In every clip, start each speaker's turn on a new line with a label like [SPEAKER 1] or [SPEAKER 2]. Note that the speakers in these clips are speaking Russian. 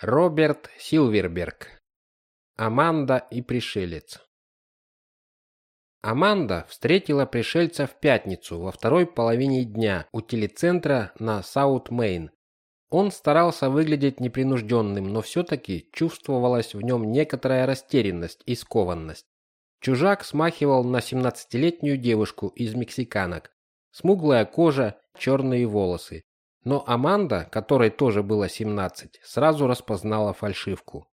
[SPEAKER 1] Роберт Силверберг. Аманда и пришелец. Аманда встретила пришельца в пятницу во второй половине дня у телецентра на Саут-Мейн. Он старался выглядеть непринужденным, но все-таки чувствовалась в нем некоторая растерянность и скованность. Чужак смахивал на 17-летнюю девушку из мексиканок. Смуглая кожа, черные волосы. Но Аманда, которой тоже было 17, сразу распознала фальшивку.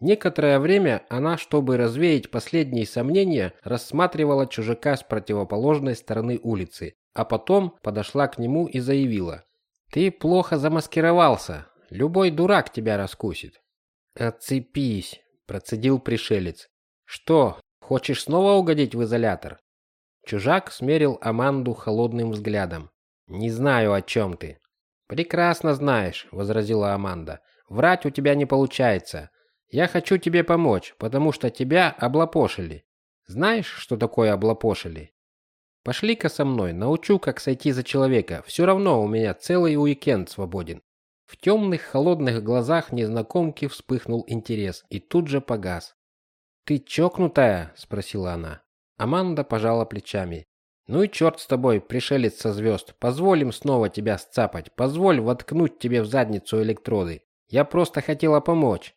[SPEAKER 1] Некоторое время она, чтобы развеять последние сомнения, рассматривала чужака с противоположной стороны улицы, а потом подошла к нему и заявила: "Ты плохо замаскировался. Любой дурак тебя раскусит". "Отцепись", процедил пришелец. "Что, хочешь снова угодить в изолятор?" Чужак смерил Аманду холодным взглядом. "Не знаю, о чем ты". Прекрасно знаешь, возразила Аманда. Врать у тебя не получается. Я хочу тебе помочь, потому что тебя облапошили. Знаешь, что такое облапошили? Пошли-ка со мной, научу, как сойти за человека. Все равно у меня целый уикенд свободен. В темных холодных глазах незнакомки вспыхнул интерес и тут же погас. Ты чокнутая, спросила она. Аманда пожала плечами. Ну и черт с тобой, пришелец со звезд. Позволим снова тебя сцапать. Позволь воткнуть тебе в задницу электроды. Я просто хотела помочь.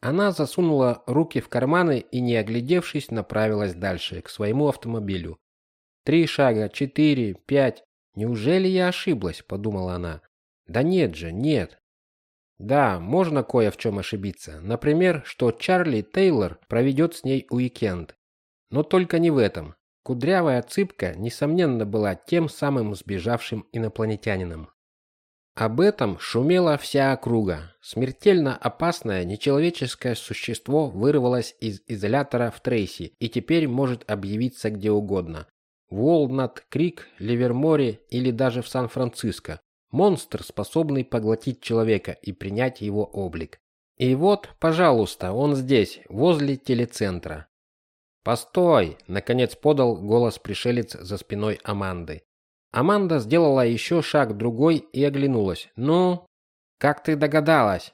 [SPEAKER 1] Она засунула руки в карманы и, не оглядевшись, направилась дальше, к своему автомобилю. Три шага, четыре, пять. Неужели я ошиблась, подумала она. Да нет же, нет. Да, можно кое в чем ошибиться. Например, что Чарли Тейлор проведет с ней уикенд. Но только не в этом. Кудрявая цыпка, несомненно, была тем самым сбежавшим инопланетянином. Об этом шумела вся округа. Смертельно опасное нечеловеческое существо вырвалось из изолятора в Трейси и теперь может объявиться где угодно. В Уолнат Крик, Ливерморе или даже в Сан-Франциско. Монстр, способный поглотить человека и принять его облик. И вот, пожалуйста, он здесь, возле телецентра. «Постой!» – наконец подал голос пришелец за спиной Аманды. Аманда сделала еще шаг другой и оглянулась. «Ну, как ты догадалась?»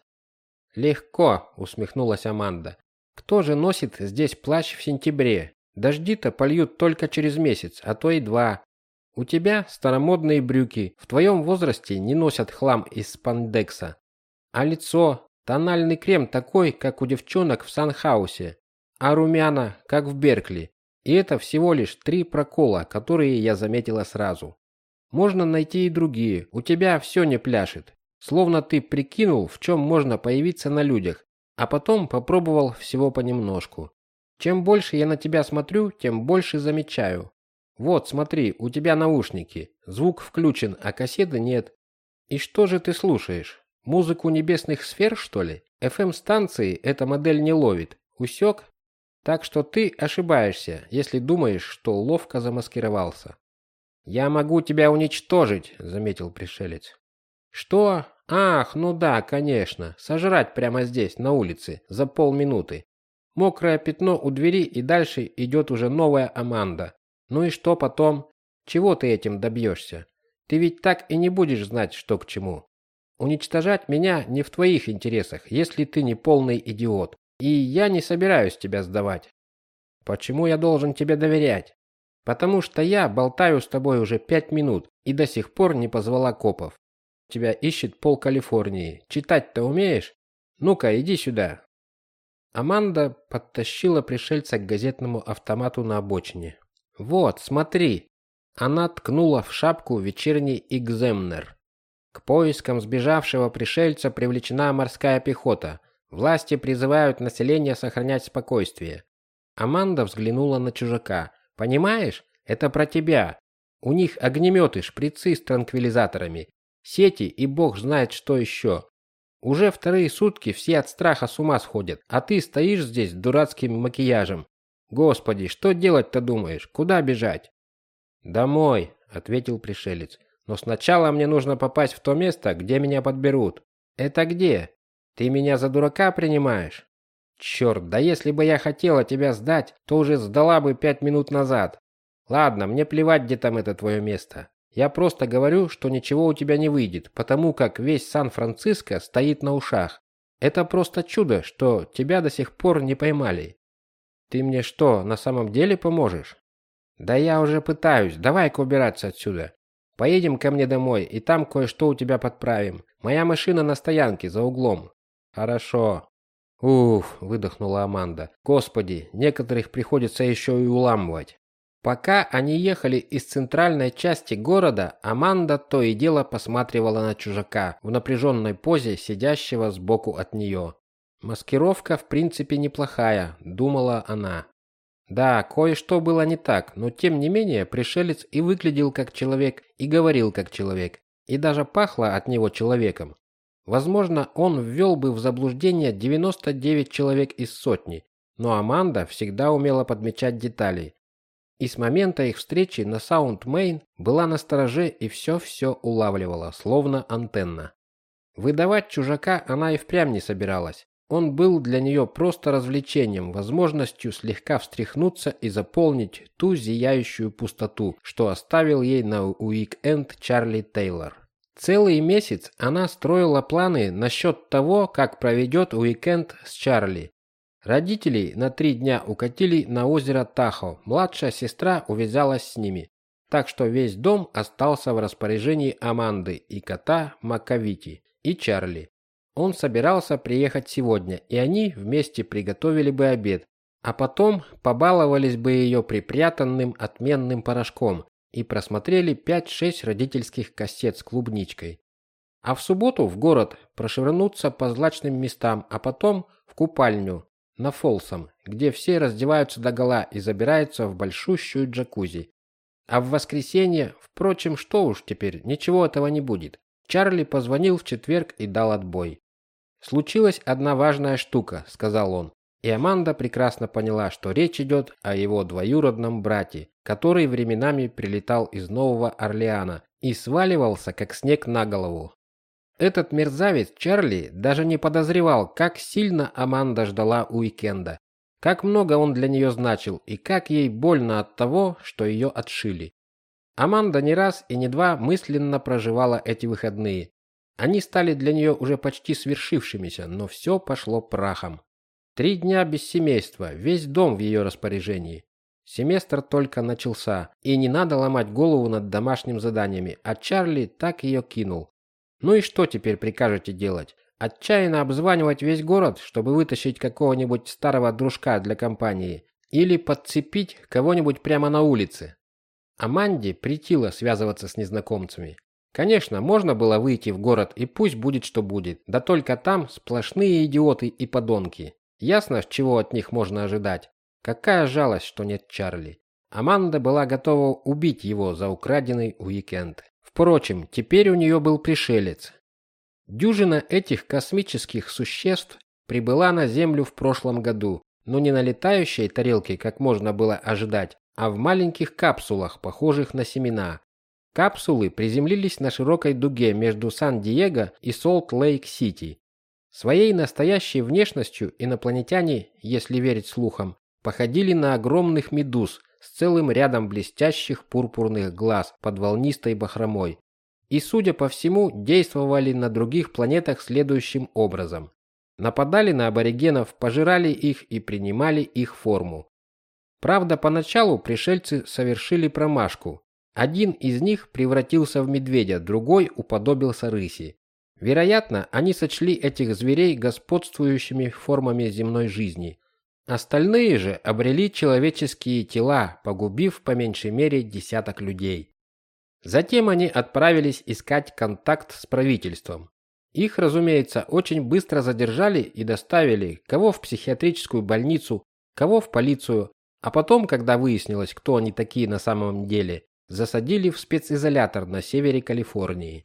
[SPEAKER 1] «Легко», – усмехнулась Аманда. «Кто же носит здесь плащ в сентябре? Дожди-то польют только через месяц, а то и два. У тебя старомодные брюки, в твоем возрасте не носят хлам из спандекса. А лицо, тональный крем такой, как у девчонок в Санхаусе а румяна, как в Беркли. И это всего лишь три прокола, которые я заметила сразу. Можно найти и другие. У тебя все не пляшет. Словно ты прикинул, в чем можно появиться на людях, а потом попробовал всего понемножку. Чем больше я на тебя смотрю, тем больше замечаю. Вот, смотри, у тебя наушники. Звук включен, а кассеты нет. И что же ты слушаешь? Музыку небесных сфер, что ли? FM-станции эта модель не ловит. Усек? Так что ты ошибаешься, если думаешь, что ловко замаскировался. Я могу тебя уничтожить, заметил пришелец. Что? Ах, ну да, конечно. Сожрать прямо здесь, на улице, за полминуты. Мокрое пятно у двери, и дальше идет уже новая Аманда. Ну и что потом? Чего ты этим добьешься? Ты ведь так и не будешь знать, что к чему. Уничтожать меня не в твоих интересах, если ты не полный идиот. И я не собираюсь тебя сдавать. Почему я должен тебе доверять? Потому что я болтаю с тобой уже пять минут и до сих пор не позвала копов. Тебя ищет пол Калифорнии. Читать-то умеешь? Ну-ка, иди сюда. Аманда подтащила пришельца к газетному автомату на обочине. Вот, смотри. Она ткнула в шапку вечерний экземнер. К поискам сбежавшего пришельца привлечена морская пехота. Власти призывают население сохранять спокойствие. Аманда взглянула на чужака. Понимаешь? Это про тебя. У них огнеметы, шприцы с транквилизаторами, сети и бог знает что еще. Уже вторые сутки все от страха с ума сходят, а ты стоишь здесь с дурацким макияжем. Господи, что делать-то думаешь? Куда бежать? Домой, ответил пришелец. Но сначала мне нужно попасть в то место, где меня подберут. Это где? Ты меня за дурака принимаешь? Черт, да если бы я хотела тебя сдать, то уже сдала бы пять минут назад. Ладно, мне плевать, где там это твое место. Я просто говорю, что ничего у тебя не выйдет, потому как весь Сан-Франциско стоит на ушах. Это просто чудо, что тебя до сих пор не поймали. Ты мне что, на самом деле поможешь? Да я уже пытаюсь. Давай-ка убираться отсюда. Поедем ко мне домой, и там кое-что у тебя подправим. Моя машина на стоянке за углом. Хорошо. Уф, выдохнула Аманда. Господи, некоторых приходится еще и уламывать. Пока они ехали из центральной части города, Аманда то и дело посматривала на чужака в напряженной позе, сидящего сбоку от нее. Маскировка в принципе неплохая, думала она. Да, кое-что было не так, но тем не менее пришелец и выглядел как человек, и говорил как человек, и даже пахло от него человеком. Возможно, он ввел бы в заблуждение 99 человек из сотни, но Аманда всегда умела подмечать детали. И с момента их встречи на Саунд-Мейн была на стороже и все-все улавливала, словно антенна. Выдавать чужака она и впрямь не собиралась. Он был для нее просто развлечением, возможностью слегка встряхнуться и заполнить ту зияющую пустоту, что оставил ей на уик-энд Чарли Тейлор. Целый месяц она строила планы насчет того, как проведет уикенд с Чарли. Родителей на три дня укатили на озеро Тахо, младшая сестра увязалась с ними. Так что весь дом остался в распоряжении Аманды и кота Макавити и Чарли. Он собирался приехать сегодня, и они вместе приготовили бы обед, а потом побаловались бы ее припрятанным отменным порошком и просмотрели 5-6 родительских кассет с клубничкой. А в субботу в город прошвырнуться по злачным местам, а потом в купальню на Фолсом, где все раздеваются догола и забираются в большущую джакузи. А в воскресенье, впрочем, что уж теперь, ничего этого не будет. Чарли позвонил в четверг и дал отбой. «Случилась одна важная штука», — сказал он. И Аманда прекрасно поняла, что речь идет о его двоюродном брате, который временами прилетал из Нового Орлеана и сваливался, как снег на голову. Этот мерзавец Чарли даже не подозревал, как сильно Аманда ждала уикенда, как много он для нее значил и как ей больно от того, что ее отшили. Аманда не раз и не два мысленно проживала эти выходные, они стали для нее уже почти свершившимися, но все пошло прахом. Три дня без семейства, весь дом в ее распоряжении. Семестр только начался, и не надо ломать голову над домашними заданиями, а Чарли так ее кинул. Ну и что теперь прикажете делать? Отчаянно обзванивать весь город, чтобы вытащить какого-нибудь старого дружка для компании? Или подцепить кого-нибудь прямо на улице? Аманде притило связываться с незнакомцами. Конечно, можно было выйти в город и пусть будет что будет, да только там сплошные идиоты и подонки. Ясно, чего от них можно ожидать. Какая жалость, что нет Чарли. Аманда была готова убить его за украденный уикенд. Впрочем, теперь у нее был пришелец. Дюжина этих космических существ прибыла на Землю в прошлом году, но не на летающей тарелке, как можно было ожидать, а в маленьких капсулах, похожих на семена, Капсулы приземлились на широкой дуге между Сан-Диего и Солт-Лейк-Сити. Своей настоящей внешностью инопланетяне, если верить слухам, походили на огромных медуз с целым рядом блестящих пурпурных глаз под волнистой бахромой. И, судя по всему, действовали на других планетах следующим образом. Нападали на аборигенов, пожирали их и принимали их форму. Правда, поначалу пришельцы совершили промашку, один из них превратился в медведя, другой уподобился рыси. Вероятно, они сочли этих зверей господствующими формами земной жизни. Остальные же обрели человеческие тела, погубив по меньшей мере десяток людей. Затем они отправились искать контакт с правительством. Их, разумеется, очень быстро задержали и доставили кого в психиатрическую больницу, кого в полицию, а потом, когда выяснилось, кто они такие на самом деле, засадили в специзолятор на севере Калифорнии.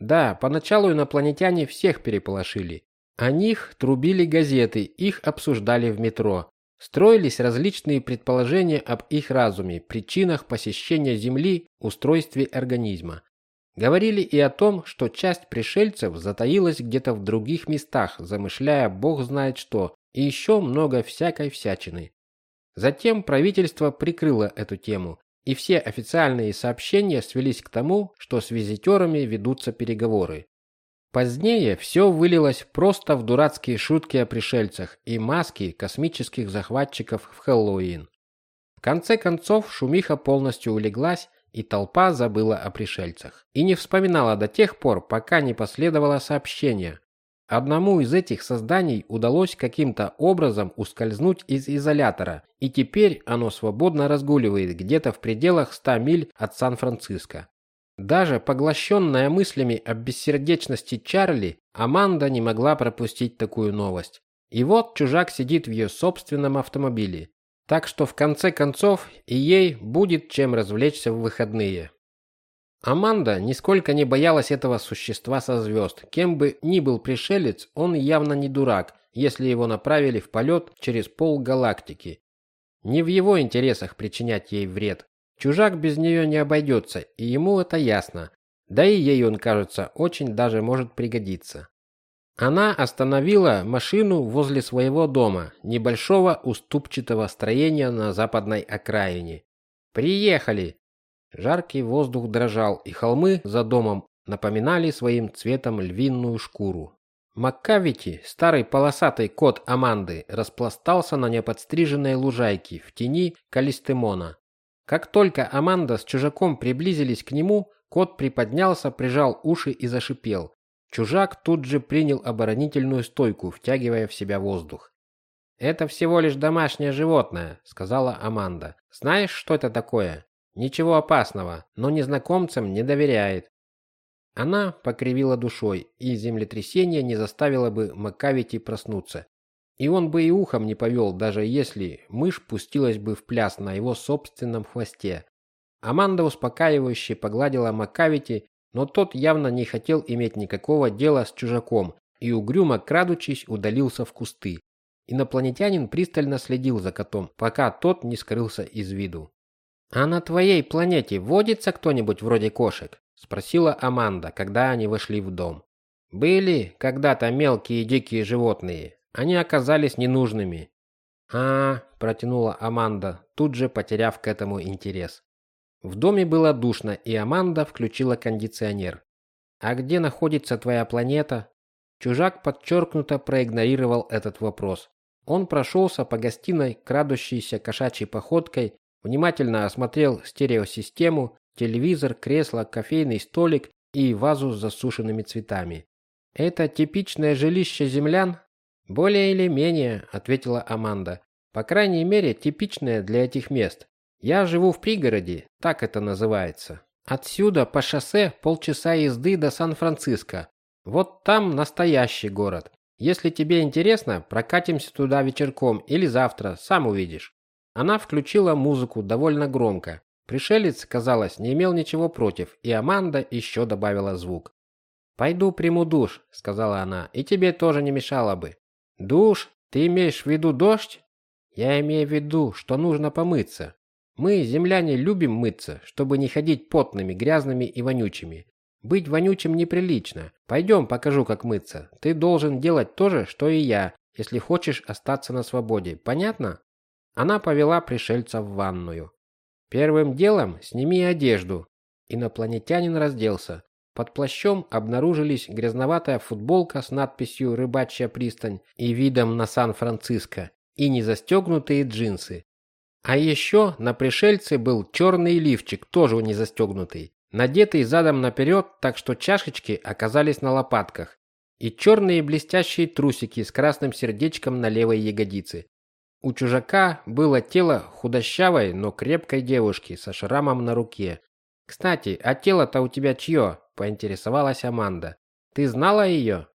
[SPEAKER 1] Да, поначалу инопланетяне всех переполошили. О них трубили газеты, их обсуждали в метро. Строились различные предположения об их разуме, причинах посещения Земли, устройстве организма. Говорили и о том, что часть пришельцев затаилась где-то в других местах, замышляя бог знает что, и еще много всякой всячины. Затем правительство прикрыло эту тему, и все официальные сообщения свелись к тому, что с визитерами ведутся переговоры. Позднее все вылилось просто в дурацкие шутки о пришельцах и маски космических захватчиков в Хэллоуин. В конце концов шумиха полностью улеглась, и толпа забыла о пришельцах. И не вспоминала до тех пор, пока не последовало сообщение. Одному из этих созданий удалось каким-то образом ускользнуть из изолятора, и теперь оно свободно разгуливает где-то в пределах 100 миль от Сан-Франциско. Даже поглощенная мыслями о бессердечности Чарли, Аманда не могла пропустить такую новость. И вот чужак сидит в ее собственном автомобиле. Так что в конце концов и ей будет чем развлечься в выходные. Аманда нисколько не боялась этого существа со звезд. Кем бы ни был пришелец, он явно не дурак, если его направили в полет через пол галактики. Не в его интересах причинять ей вред. Чужак без нее не обойдется, и ему это ясно. Да и ей он, кажется, очень даже может пригодиться. Она остановила машину возле своего дома, небольшого уступчатого строения на западной окраине. «Приехали!» Жаркий воздух дрожал, и холмы за домом напоминали своим цветом львиную шкуру. Маккавити, старый полосатый кот Аманды, распластался на неподстриженной лужайке в тени калистемона. Как только Аманда с чужаком приблизились к нему, кот приподнялся, прижал уши и зашипел. Чужак тут же принял оборонительную стойку, втягивая в себя воздух. «Это всего лишь домашнее животное», — сказала Аманда. «Знаешь, что это такое? Ничего опасного, но незнакомцам не доверяет». Она покривила душой, и землетрясение не заставило бы Макавити проснуться. И он бы и ухом не повел, даже если мышь пустилась бы в пляс на его собственном хвосте. Аманда успокаивающе погладила Макавити, но тот явно не хотел иметь никакого дела с чужаком и угрюмо крадучись удалился в кусты. Инопланетянин пристально следил за котом, пока тот не скрылся из виду. «А на твоей планете водится кто-нибудь вроде кошек?» – спросила Аманда, когда они вошли в дом. «Были когда-то мелкие дикие животные, они оказались ненужными. А, протянула Аманда, тут же потеряв к этому интерес. В доме было душно, и Аманда включила кондиционер. А где находится твоя планета? Чужак подчеркнуто проигнорировал этот вопрос. Он прошелся по гостиной, крадущейся кошачьей походкой, внимательно осмотрел стереосистему, телевизор, кресло, кофейный столик и вазу с засушенными цветами. Это типичное жилище землян, «Более или менее», — ответила Аманда. «По крайней мере, типичное для этих мест. Я живу в пригороде, так это называется. Отсюда по шоссе полчаса езды до Сан-Франциско. Вот там настоящий город. Если тебе интересно, прокатимся туда вечерком или завтра, сам увидишь». Она включила музыку довольно громко. Пришелец, казалось, не имел ничего против, и Аманда еще добавила звук. «Пойду приму душ», — сказала она, — «и тебе тоже не мешало бы». Душ? Ты имеешь в виду дождь? Я имею в виду, что нужно помыться. Мы, земляне, любим мыться, чтобы не ходить потными, грязными и вонючими. Быть вонючим неприлично. Пойдем, покажу, как мыться. Ты должен делать то же, что и я, если хочешь остаться на свободе. Понятно? Она повела пришельца в ванную. Первым делом сними одежду. Инопланетянин разделся. Под плащом обнаружились грязноватая футболка с надписью «Рыбачья пристань» и видом на Сан-Франциско, и незастегнутые джинсы. А еще на пришельце был черный лифчик, тоже не застегнутый, надетый задом наперед, так что чашечки оказались на лопатках, и черные блестящие трусики с красным сердечком на левой ягодице. У чужака было тело худощавой, но крепкой девушки со шрамом на руке. «Кстати, а тело-то у тебя чье?» поинтересовалась Аманда. Ты знала ее?»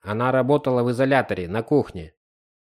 [SPEAKER 1] Она работала в изоляторе на кухне.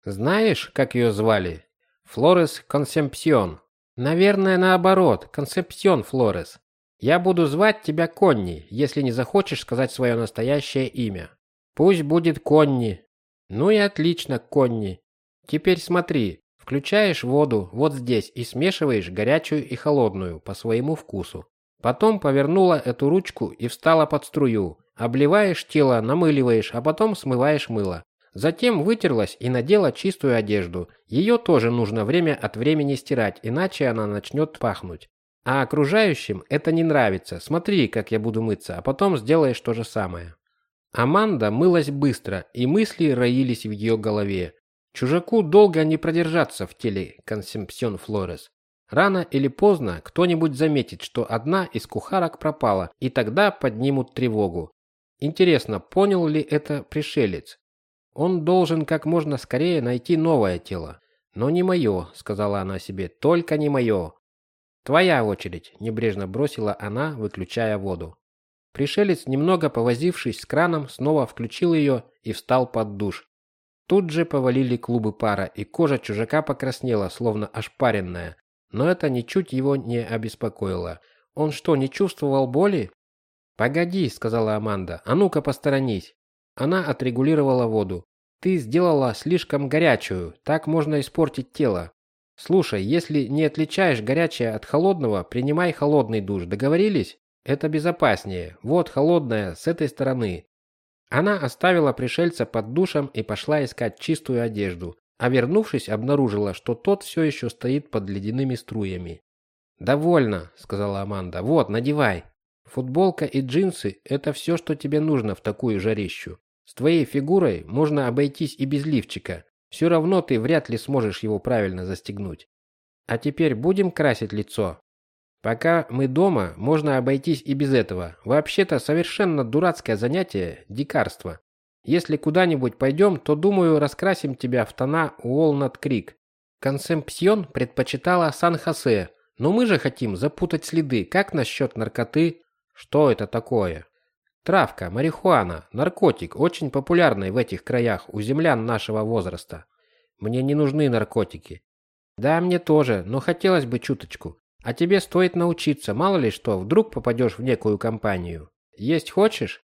[SPEAKER 1] Знаешь, как ее звали? Флорес Консемпсион. Наверное, наоборот, Консепсион Флорес. Я буду звать тебя Конни, если не захочешь сказать свое настоящее имя. Пусть будет Конни. Ну и отлично, Конни. Теперь смотри, включаешь воду вот здесь и смешиваешь горячую и холодную по своему вкусу. Потом повернула эту ручку и встала под струю. Обливаешь тело, намыливаешь, а потом смываешь мыло. Затем вытерлась и надела чистую одежду. Ее тоже нужно время от времени стирать, иначе она начнет пахнуть. А окружающим это не нравится. Смотри, как я буду мыться, а потом сделаешь то же самое. Аманда мылась быстро, и мысли роились в ее голове. Чужаку долго не продержаться в теле Консемпсион Флорес. Рано или поздно кто-нибудь заметит, что одна из кухарок пропала, и тогда поднимут тревогу. Интересно, понял ли это пришелец? Он должен как можно скорее найти новое тело. Но не мое, сказала она себе, только не мое. Твоя очередь, небрежно бросила она, выключая воду. Пришелец, немного повозившись с краном, снова включил ее и встал под душ. Тут же повалили клубы пара, и кожа чужака покраснела, словно ошпаренная. Но это ничуть его не обеспокоило. Он что, не чувствовал боли? «Погоди», — сказала Аманда, — «а ну-ка посторонись». Она отрегулировала воду. «Ты сделала слишком горячую, так можно испортить тело. Слушай, если не отличаешь горячее от холодного, принимай холодный душ, договорились?» Это безопаснее. Вот холодная с этой стороны. Она оставила пришельца под душем и пошла искать чистую одежду, а вернувшись, обнаружила, что тот все еще стоит под ледяными струями. «Довольно», — сказала Аманда. «Вот, надевай. Футболка и джинсы – это все, что тебе нужно в такую жарищу. С твоей фигурой можно обойтись и без лифчика. Все равно ты вряд ли сможешь его правильно застегнуть. А теперь будем красить лицо. Пока мы дома, можно обойтись и без этого. Вообще-то совершенно дурацкое занятие – дикарство. Если куда-нибудь пойдем, то, думаю, раскрасим тебя в тона Уолнат Крик. Консемпсьон предпочитала Сан-Хосе, но мы же хотим запутать следы. Как насчет наркоты? Что это такое? Травка, марихуана, наркотик, очень популярный в этих краях у землян нашего возраста. Мне не нужны наркотики. Да, мне тоже, но хотелось бы чуточку. А тебе стоит научиться, мало ли что, вдруг попадешь в некую компанию. Есть хочешь?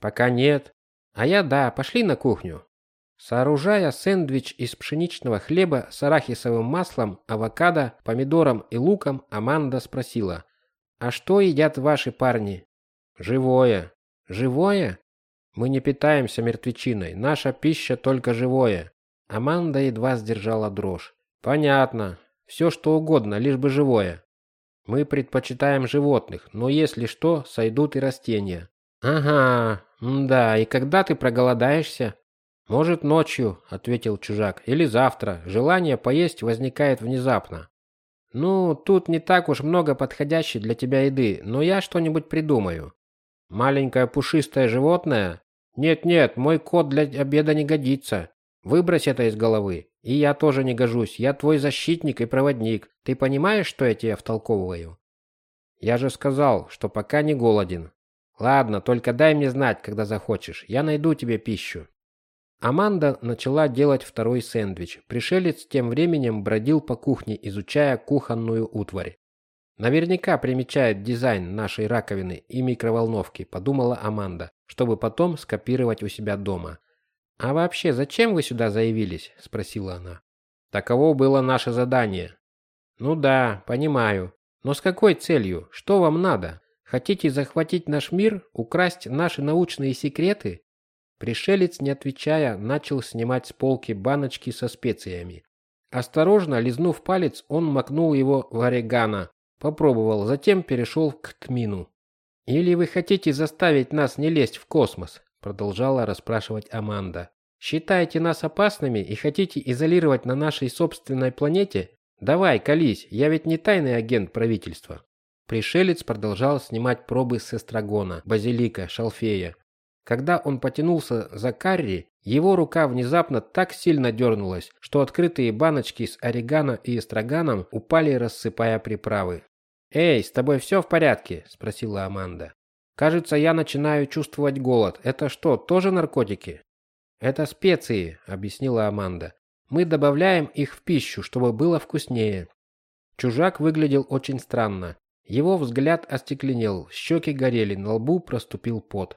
[SPEAKER 1] Пока нет. А я да, пошли на кухню. Сооружая сэндвич из пшеничного хлеба с арахисовым маслом, авокадо, помидором и луком, Аманда спросила. «А что едят ваши парни?» «Живое». «Живое?» «Мы не питаемся мертвечиной. Наша пища только живое». Аманда едва сдержала дрожь. «Понятно. Все что угодно, лишь бы живое. Мы предпочитаем животных, но если что, сойдут и растения. Ага, да, и когда ты проголодаешься? Может, ночью, ответил чужак, или завтра. Желание поесть возникает внезапно. Ну, тут не так уж много подходящей для тебя еды, но я что-нибудь придумаю. Маленькое пушистое животное? Нет-нет, мой кот для обеда не годится. Выбрось это из головы. И я тоже не гожусь. Я твой защитник и проводник. Ты понимаешь, что я тебе втолковываю? Я же сказал, что пока не голоден. Ладно, только дай мне знать, когда захочешь. Я найду тебе пищу. Аманда начала делать второй сэндвич. Пришелец тем временем бродил по кухне, изучая кухонную утварь. Наверняка примечает дизайн нашей раковины и микроволновки, подумала Аманда, чтобы потом скопировать у себя дома. «А вообще, зачем вы сюда заявились?» – спросила она. «Таково было наше задание». «Ну да, понимаю. Но с какой целью? Что вам надо? Хотите захватить наш мир? Украсть наши научные секреты?» Пришелец, не отвечая, начал снимать с полки баночки со специями. Осторожно, лизнув палец, он макнул его в орегано, попробовал, затем перешел к тмину. «Или вы хотите заставить нас не лезть в космос?» Продолжала расспрашивать Аманда. Считаете нас опасными и хотите изолировать на нашей собственной планете? Давай, колись, я ведь не тайный агент правительства. Пришелец продолжал снимать пробы с эстрагона, базилика, шалфея. Когда он потянулся за карри, его рука внезапно так сильно дернулась, что открытые баночки с орегано и эстраганом упали, рассыпая приправы. «Эй, с тобой все в порядке?» – спросила Аманда. Кажется, я начинаю чувствовать голод. Это что, тоже наркотики? Это специи, объяснила Аманда. Мы добавляем их в пищу, чтобы было вкуснее. Чужак выглядел очень странно. Его взгляд остекленел, щеки горели, на лбу проступил пот.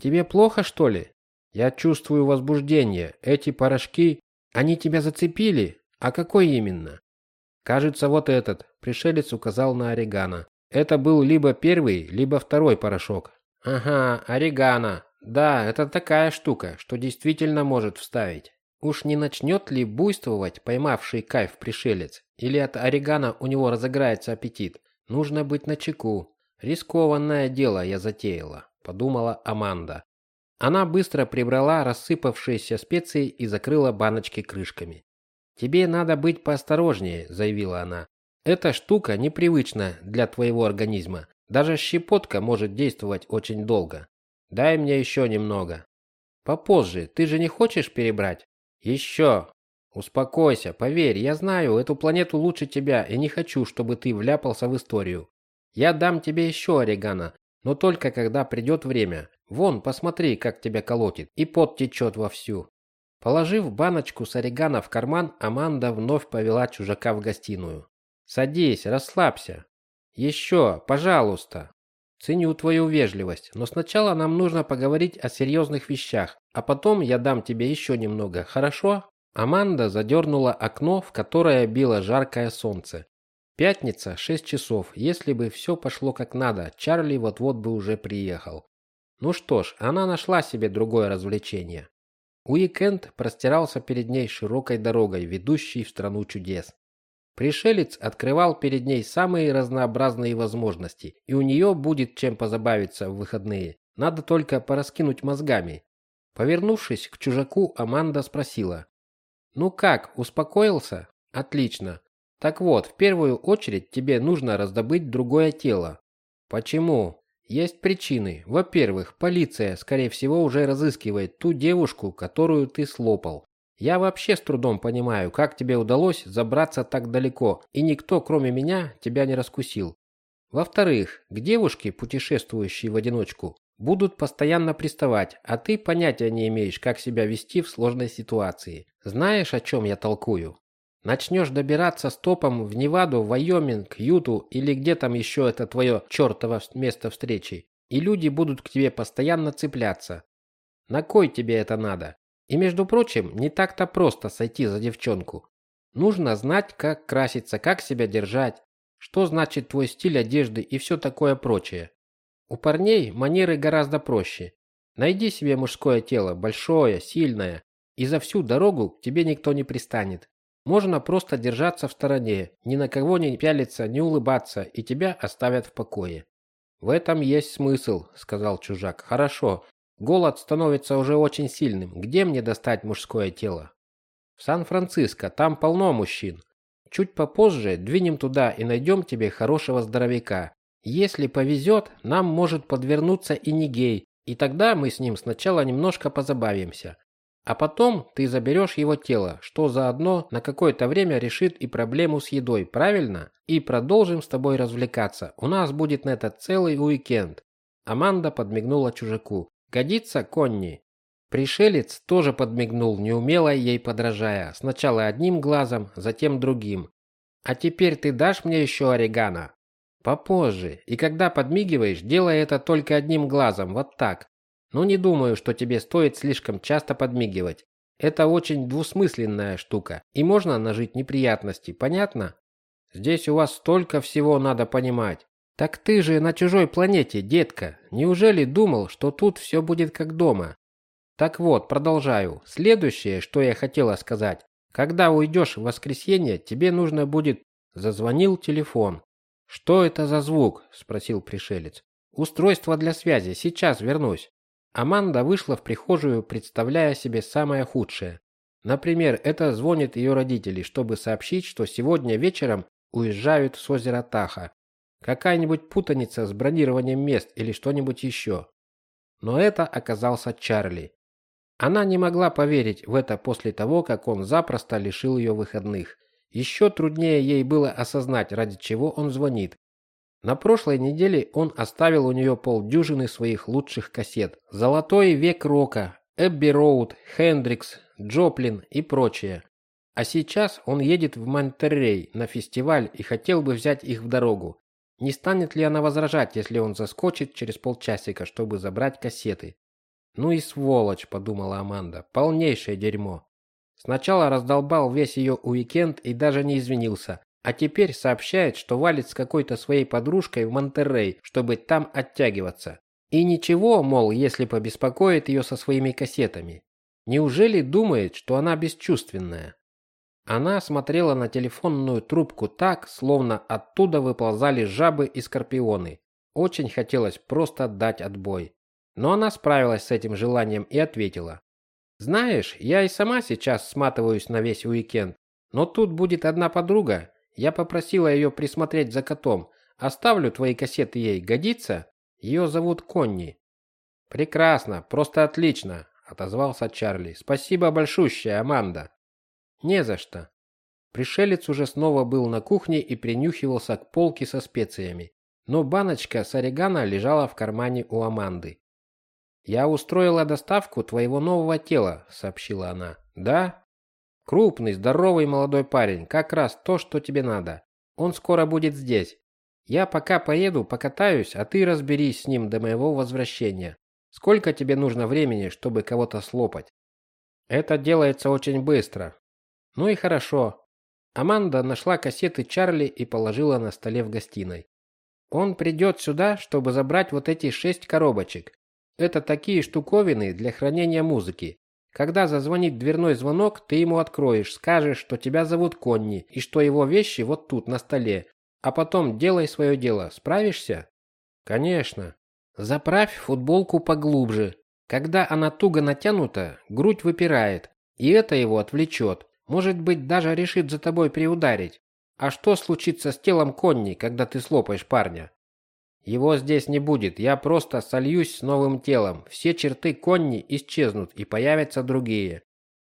[SPEAKER 1] Тебе плохо, что ли? Я чувствую возбуждение. Эти порошки, они тебя зацепили? А какой именно? Кажется, вот этот. Пришелец указал на орегано. Это был либо первый, либо второй порошок. Ага, орегано. Да, это такая штука, что действительно может вставить. Уж не начнет ли буйствовать поймавший кайф пришелец? Или от орегано у него разыграется аппетит? Нужно быть начеку. Рискованное дело я затеяла, подумала Аманда. Она быстро прибрала рассыпавшиеся специи и закрыла баночки крышками. «Тебе надо быть поосторожнее», – заявила она. «Эта штука непривычна для твоего организма. Даже щепотка может действовать очень долго. Дай мне еще немного». «Попозже. Ты же не хочешь перебрать?» «Еще. Успокойся. Поверь, я знаю эту планету лучше тебя и не хочу, чтобы ты вляпался в историю. Я дам тебе еще орегано, но только когда придет время. Вон, посмотри, как тебя колотит, и пот течет вовсю. Положив баночку с орегано в карман, Аманда вновь повела чужака в гостиную. «Садись, расслабься. Еще, пожалуйста. Ценю твою вежливость, но сначала нам нужно поговорить о серьезных вещах, а потом я дам тебе еще немного, хорошо?» Аманда задернула окно, в которое било жаркое солнце. Пятница, шесть часов. Если бы все пошло как надо, Чарли вот-вот бы уже приехал. Ну что ж, она нашла себе другое развлечение. Уикенд простирался перед ней широкой дорогой, ведущей в страну чудес. Пришелец открывал перед ней самые разнообразные возможности, и у нее будет чем позабавиться в выходные. Надо только пораскинуть мозгами. Повернувшись к чужаку, Аманда спросила. «Ну как, успокоился? Отлично. Так вот, в первую очередь тебе нужно раздобыть другое тело. Почему? Есть причины. Во-первых, полиция, скорее всего, уже разыскивает ту девушку, которую ты слопал. Я вообще с трудом понимаю, как тебе удалось забраться так далеко, и никто, кроме меня, тебя не раскусил. Во-вторых, к девушке, путешествующей в одиночку, будут постоянно приставать, а ты понятия не имеешь, как себя вести в сложной ситуации. Знаешь, о чем я толкую? Начнешь добираться стопом в Неваду, Вайоминг, Юту или где там еще это твое чертово место встречи, и люди будут к тебе постоянно цепляться. На кой тебе это надо? И между прочим, не так-то просто сойти за девчонку. Нужно знать, как краситься, как себя держать, что значит твой стиль одежды и все такое прочее. У парней манеры гораздо проще. Найди себе мужское тело, большое, сильное, и за всю дорогу к тебе никто не пристанет. Можно просто держаться в стороне, ни на кого не пялиться, не улыбаться, и тебя оставят в покое. В этом есть смысл, сказал чужак. Хорошо. Голод становится уже очень сильным. Где мне достать мужское тело? В Сан-Франциско, там полно мужчин. Чуть попозже двинем туда и найдем тебе хорошего здоровяка. Если повезет, нам может подвернуться и не гей, и тогда мы с ним сначала немножко позабавимся. А потом ты заберешь его тело, что заодно на какое-то время решит и проблему с едой, правильно? И продолжим с тобой развлекаться. У нас будет на это целый уикенд. Аманда подмигнула чужаку. Годится, Конни? Пришелец тоже подмигнул, неумело ей подражая. Сначала одним глазом, затем другим. А теперь ты дашь мне еще орегано? Попозже. И когда подмигиваешь, делай это только одним глазом, вот так. Но не думаю, что тебе стоит слишком часто подмигивать. Это очень двусмысленная штука, и можно нажить неприятности, понятно? Здесь у вас столько всего надо понимать. Так ты же на чужой планете, детка. Неужели думал, что тут все будет как дома? Так вот, продолжаю. Следующее, что я хотела сказать. Когда уйдешь в воскресенье, тебе нужно будет... Зазвонил телефон. «Что это за звук?» – спросил пришелец. «Устройство для связи. Сейчас вернусь». Аманда вышла в прихожую, представляя себе самое худшее. Например, это звонит ее родители, чтобы сообщить, что сегодня вечером уезжают с озера Таха. Какая-нибудь путаница с бронированием мест или что-нибудь еще. Но это оказался Чарли. Она не могла поверить в это после того, как он запросто лишил ее выходных. Еще труднее ей было осознать, ради чего он звонит, на прошлой неделе он оставил у нее полдюжины своих лучших кассет. «Золотой век рока», «Эбби Роуд», «Хендрикс», «Джоплин» и прочее. А сейчас он едет в Монтеррей на фестиваль и хотел бы взять их в дорогу. Не станет ли она возражать, если он заскочит через полчасика, чтобы забрать кассеты? «Ну и сволочь», — подумала Аманда, — «полнейшее дерьмо». Сначала раздолбал весь ее уикенд и даже не извинился, а теперь сообщает, что валит с какой-то своей подружкой в Монтеррей, чтобы там оттягиваться. И ничего, мол, если побеспокоит ее со своими кассетами. Неужели думает, что она бесчувственная? Она смотрела на телефонную трубку так, словно оттуда выползали жабы и скорпионы. Очень хотелось просто дать отбой. Но она справилась с этим желанием и ответила. «Знаешь, я и сама сейчас сматываюсь на весь уикенд, но тут будет одна подруга. Я попросила ее присмотреть за котом. Оставлю твои кассеты ей, годится? Ее зовут Конни». «Прекрасно, просто отлично», – отозвался Чарли. «Спасибо большущее, Аманда». «Не за что». Пришелец уже снова был на кухне и принюхивался к полке со специями, но баночка с орегано лежала в кармане у Аманды. «Я устроила доставку твоего нового тела», — сообщила она. «Да?» «Крупный, здоровый молодой парень, как раз то, что тебе надо. Он скоро будет здесь. Я пока поеду, покатаюсь, а ты разберись с ним до моего возвращения. Сколько тебе нужно времени, чтобы кого-то слопать?» «Это делается очень быстро». «Ну и хорошо. Аманда нашла кассеты Чарли и положила на столе в гостиной. Он придет сюда, чтобы забрать вот эти шесть коробочек. Это такие штуковины для хранения музыки. Когда зазвонит дверной звонок, ты ему откроешь, скажешь, что тебя зовут Конни и что его вещи вот тут на столе. А потом делай свое дело. Справишься? Конечно. Заправь футболку поглубже. Когда она туго натянута, грудь выпирает, и это его отвлечет. Может быть, даже решит за тобой приударить. А что случится с телом Конни, когда ты слопаешь парня? Его здесь не будет, я просто сольюсь с новым телом. Все черты Конни исчезнут и появятся другие.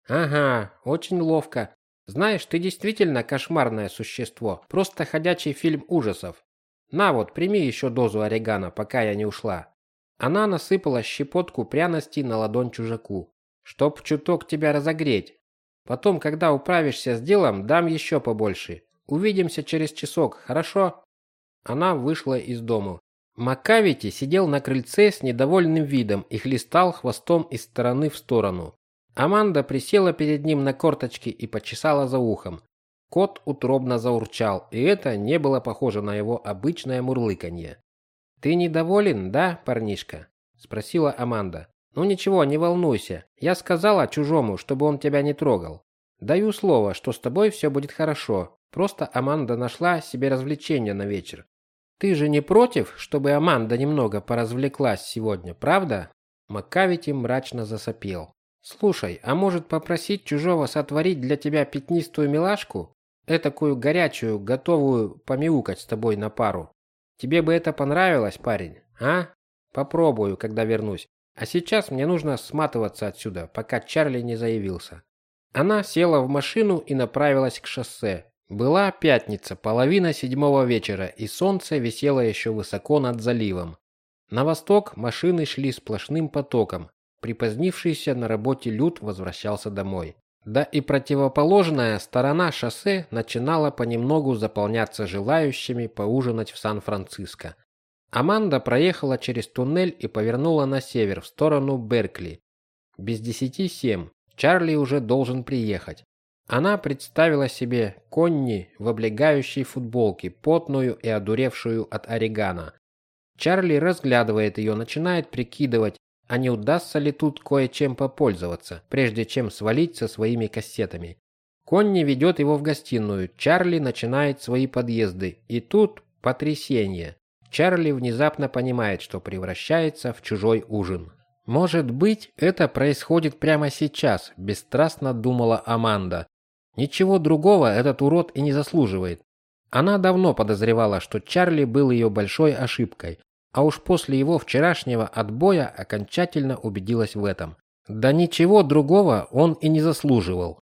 [SPEAKER 1] Ага, очень ловко. Знаешь, ты действительно кошмарное существо, просто ходячий фильм ужасов. На вот, прими еще дозу орегано, пока я не ушла. Она насыпала щепотку пряностей на ладонь чужаку. Чтоб чуток тебя разогреть, Потом, когда управишься с делом, дам еще побольше. Увидимся через часок, хорошо?» Она вышла из дому. Макавити сидел на крыльце с недовольным видом и хлестал хвостом из стороны в сторону. Аманда присела перед ним на корточки и почесала за ухом. Кот утробно заурчал, и это не было похоже на его обычное мурлыканье. «Ты недоволен, да, парнишка?» – спросила Аманда. «Ну ничего, не волнуйся. Я сказала чужому, чтобы он тебя не трогал. Даю слово, что с тобой все будет хорошо. Просто Аманда нашла себе развлечение на вечер. Ты же не против, чтобы Аманда немного поразвлеклась сегодня, правда?» Макавити мрачно засопел. «Слушай, а может попросить чужого сотворить для тебя пятнистую милашку? Этакую горячую, готовую помяукать с тобой на пару. Тебе бы это понравилось, парень, а? Попробую, когда вернусь. А сейчас мне нужно сматываться отсюда, пока Чарли не заявился. Она села в машину и направилась к шоссе. Была пятница, половина седьмого вечера, и солнце висело еще высоко над заливом. На восток машины шли сплошным потоком. Припозднившийся на работе люд возвращался домой. Да и противоположная сторона шоссе начинала понемногу заполняться желающими поужинать в Сан-Франциско. Аманда проехала через туннель и повернула на север, в сторону Беркли. Без десяти семь. Чарли уже должен приехать. Она представила себе Конни в облегающей футболке, потную и одуревшую от орегана. Чарли разглядывает ее, начинает прикидывать, а не удастся ли тут кое-чем попользоваться, прежде чем свалить со своими кассетами. Конни ведет его в гостиную, Чарли начинает свои подъезды, и тут потрясение. Чарли внезапно понимает, что превращается в чужой ужин. «Может быть, это происходит прямо сейчас», – бесстрастно думала Аманда. Ничего другого этот урод и не заслуживает. Она давно подозревала, что Чарли был ее большой ошибкой, а уж после его вчерашнего отбоя окончательно убедилась в этом. Да ничего другого он и не заслуживал.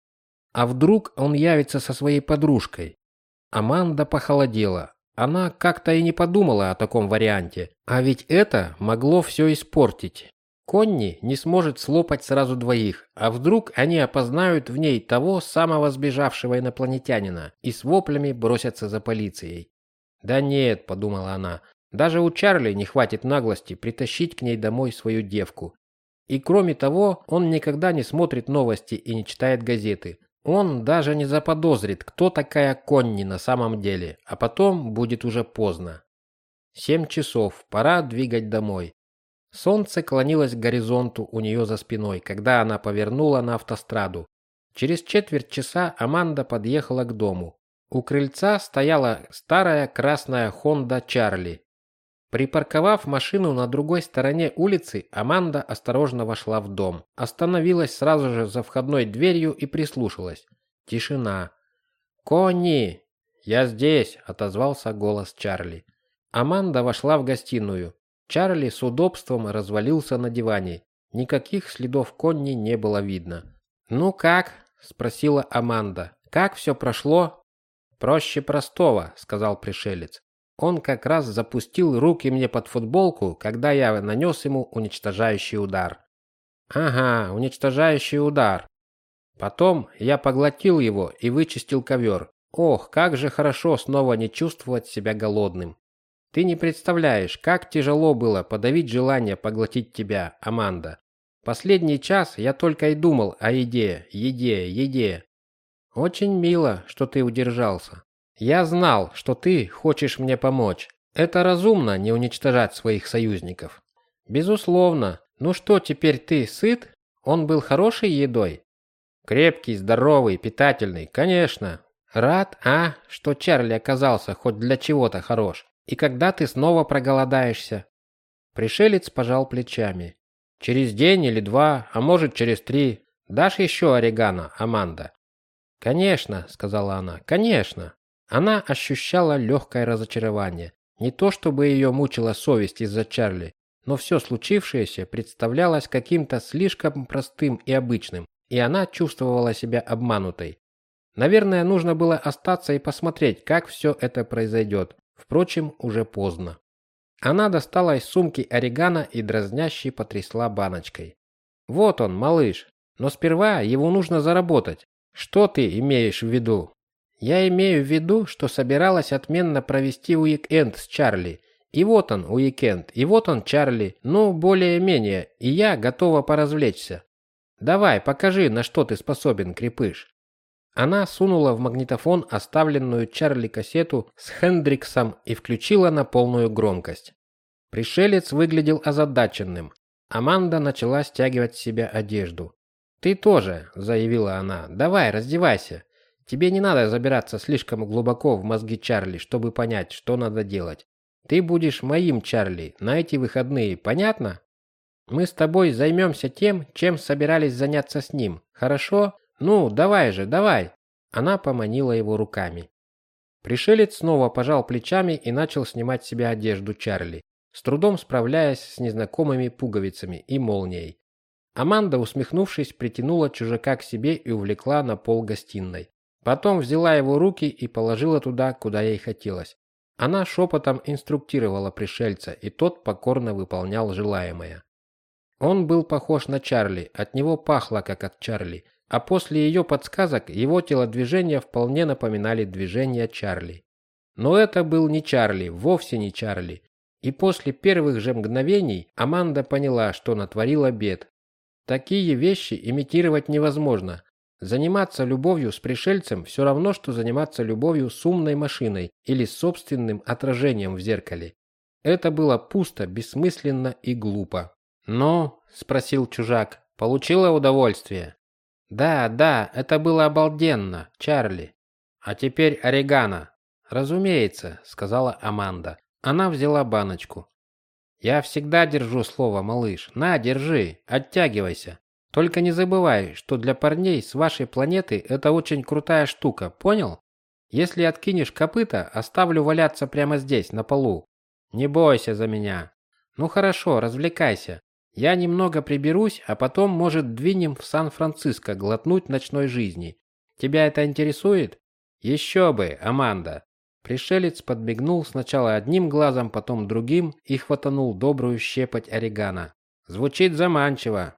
[SPEAKER 1] А вдруг он явится со своей подружкой? Аманда похолодела. Она как-то и не подумала о таком варианте. А ведь это могло все испортить. Конни не сможет слопать сразу двоих, а вдруг они опознают в ней того самого сбежавшего инопланетянина и с воплями бросятся за полицией. «Да нет», — подумала она, — «даже у Чарли не хватит наглости притащить к ней домой свою девку. И кроме того, он никогда не смотрит новости и не читает газеты. Он даже не заподозрит, кто такая Конни на самом деле, а потом будет уже поздно. Семь часов, пора двигать домой. Солнце клонилось к горизонту у нее за спиной, когда она повернула на автостраду. Через четверть часа Аманда подъехала к дому. У крыльца стояла старая красная Honda Чарли. Припарковав машину на другой стороне улицы, Аманда осторожно вошла в дом. Остановилась сразу же за входной дверью и прислушалась. Тишина. «Конни!» «Я здесь!» – отозвался голос Чарли. Аманда вошла в гостиную. Чарли с удобством развалился на диване. Никаких следов Конни не было видно. «Ну как?» – спросила Аманда. «Как все прошло?» «Проще простого», – сказал пришелец. Он как раз запустил руки мне под футболку, когда я нанес ему уничтожающий удар. Ага, уничтожающий удар. Потом я поглотил его и вычистил ковер. Ох, как же хорошо снова не чувствовать себя голодным. Ты не представляешь, как тяжело было подавить желание поглотить тебя, Аманда. Последний час я только и думал о еде, еде, еде. Очень мило, что ты удержался. Я знал, что ты хочешь мне помочь. Это разумно не уничтожать своих союзников. Безусловно. Ну что, теперь ты сыт? Он был хорошей едой? Крепкий, здоровый, питательный, конечно. Рад, а, что Чарли оказался хоть для чего-то хорош. И когда ты снова проголодаешься? Пришелец пожал плечами. Через день или два, а может через три. Дашь еще орегано, Аманда? Конечно, сказала она. Конечно. Она ощущала легкое разочарование. Не то чтобы ее мучила совесть из-за Чарли, но все случившееся представлялось каким-то слишком простым и обычным, и она чувствовала себя обманутой. Наверное, нужно было остаться и посмотреть, как все это произойдет. Впрочем, уже поздно. Она достала из сумки орегано и дразняще потрясла баночкой. «Вот он, малыш. Но сперва его нужно заработать. Что ты имеешь в виду?» Я имею в виду, что собиралась отменно провести уикенд с Чарли. И вот он, уикенд, и вот он, Чарли, ну, более-менее, и я готова поразвлечься. Давай, покажи, на что ты способен, крепыш. Она сунула в магнитофон оставленную Чарли кассету с Хендриксом и включила на полную громкость. Пришелец выглядел озадаченным. Аманда начала стягивать с себя одежду. «Ты тоже», — заявила она, — «давай, раздевайся. Тебе не надо забираться слишком глубоко в мозги Чарли, чтобы понять, что надо делать. Ты будешь моим Чарли на эти выходные, понятно? Мы с тобой займемся тем, чем собирались заняться с ним, хорошо? Ну, давай же, давай!» Она поманила его руками. Пришелец снова пожал плечами и начал снимать с себя одежду Чарли, с трудом справляясь с незнакомыми пуговицами и молнией. Аманда, усмехнувшись, притянула чужака к себе и увлекла на пол гостиной. Потом взяла его руки и положила туда, куда ей хотелось. Она шепотом инструктировала пришельца, и тот покорно выполнял желаемое. Он был похож на Чарли, от него пахло как от Чарли, а после ее подсказок его телодвижения вполне напоминали движения Чарли. Но это был не Чарли, вовсе не Чарли. И после первых же мгновений Аманда поняла, что натворила бед. Такие вещи имитировать невозможно, Заниматься любовью с пришельцем все равно, что заниматься любовью с умной машиной или с собственным отражением в зеркале. Это было пусто, бессмысленно и глупо. «Но?» – спросил чужак. «Получила удовольствие?» «Да, да, это было обалденно, Чарли. А теперь орегано». «Разумеется», – сказала Аманда. Она взяла баночку. «Я всегда держу слово, малыш. На, держи, оттягивайся». Только не забывай, что для парней с вашей планеты это очень крутая штука, понял? Если откинешь копыта, оставлю валяться прямо здесь, на полу. Не бойся за меня. Ну хорошо, развлекайся. Я немного приберусь, а потом, может, двинем в Сан-Франциско глотнуть ночной жизни. Тебя это интересует? Еще бы, Аманда. Пришелец подмигнул сначала одним глазом, потом другим и хватанул добрую щепоть орегано. Звучит заманчиво.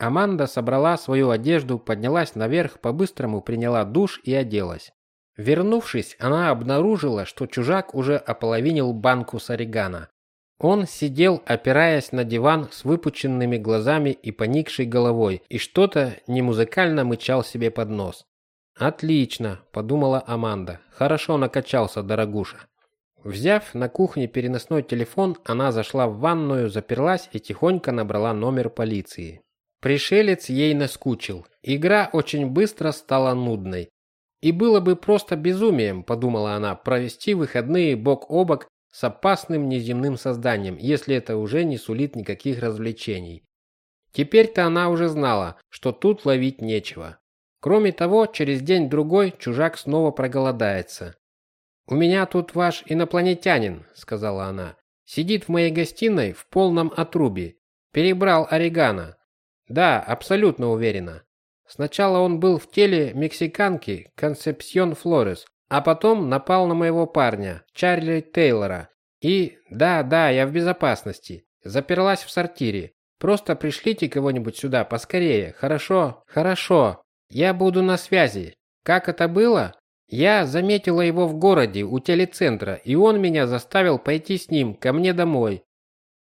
[SPEAKER 1] Аманда собрала свою одежду, поднялась наверх, по-быстрому приняла душ и оделась. Вернувшись, она обнаружила, что чужак уже ополовинил банку с орегано. Он сидел, опираясь на диван с выпученными глазами и поникшей головой, и что-то немузыкально мычал себе под нос. «Отлично», – подумала Аманда. «Хорошо накачался, дорогуша». Взяв на кухне переносной телефон, она зашла в ванную, заперлась и тихонько набрала номер полиции. Пришелец ей наскучил. Игра очень быстро стала нудной. И было бы просто безумием, подумала она, провести выходные бок о бок с опасным неземным созданием, если это уже не сулит никаких развлечений. Теперь-то она уже знала, что тут ловить нечего. Кроме того, через день-другой чужак снова проголодается. «У меня тут ваш инопланетянин», — сказала она. «Сидит в моей гостиной в полном отрубе. Перебрал орегано. Да, абсолютно уверена. Сначала он был в теле мексиканки Консепсьон Флорес, а потом напал на моего парня, Чарли Тейлора. И, да, да, я в безопасности. Заперлась в сортире. Просто пришлите кого-нибудь сюда поскорее, хорошо? Хорошо. Я буду на связи. Как это было? Я заметила его в городе у телецентра, и он меня заставил пойти с ним ко мне домой.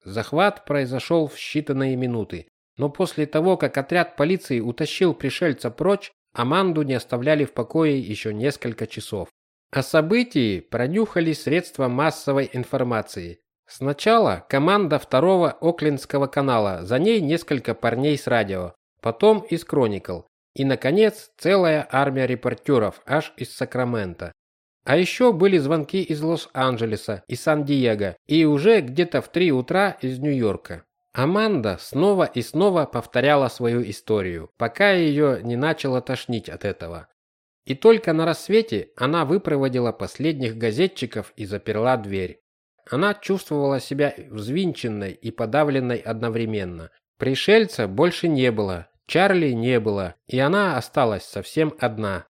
[SPEAKER 1] Захват произошел в считанные минуты. Но после того, как отряд полиции утащил пришельца прочь, Аманду не оставляли в покое еще несколько часов. О событии пронюхали средства массовой информации. Сначала команда второго Оклендского канала, за ней несколько парней с радио, потом из Кроникл, и, наконец, целая армия репортеров аж из Сакрамента. А еще были звонки из Лос-Анджелеса и Сан-Диего, и уже где-то в 3 утра из Нью-Йорка. Аманда снова и снова повторяла свою историю, пока ее не начало тошнить от этого. И только на рассвете она выпроводила последних газетчиков и заперла дверь. Она чувствовала себя взвинченной и подавленной одновременно. Пришельца больше не было, Чарли не было, и она осталась совсем одна.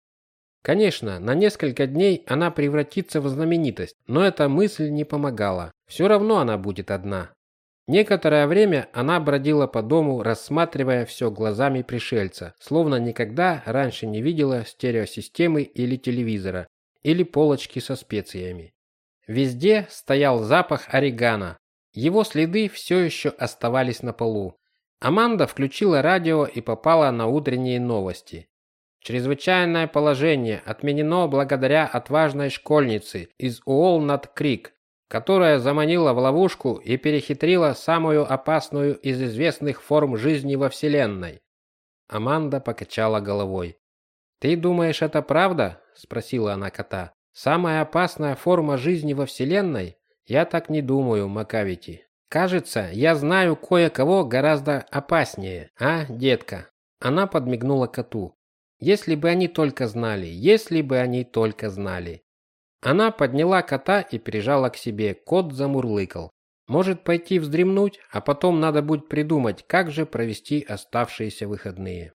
[SPEAKER 1] Конечно, на несколько дней она превратится в знаменитость, но эта мысль не помогала. Все равно она будет одна. Некоторое время она бродила по дому, рассматривая все глазами пришельца, словно никогда раньше не видела стереосистемы или телевизора, или полочки со специями. Везде стоял запах орегано. Его следы все еще оставались на полу. Аманда включила радио и попала на утренние новости. Чрезвычайное положение отменено благодаря отважной школьнице из Уолнат-Крик, которая заманила в ловушку и перехитрила самую опасную из известных форм жизни во Вселенной. Аманда покачала головой. «Ты думаешь, это правда?» – спросила она кота. «Самая опасная форма жизни во Вселенной? Я так не думаю, Макавити. Кажется, я знаю кое-кого гораздо опаснее, а, детка?» Она подмигнула коту. «Если бы они только знали, если бы они только знали». Она подняла кота и прижала к себе. Кот замурлыкал. Может пойти вздремнуть, а потом надо будет придумать, как же провести оставшиеся выходные.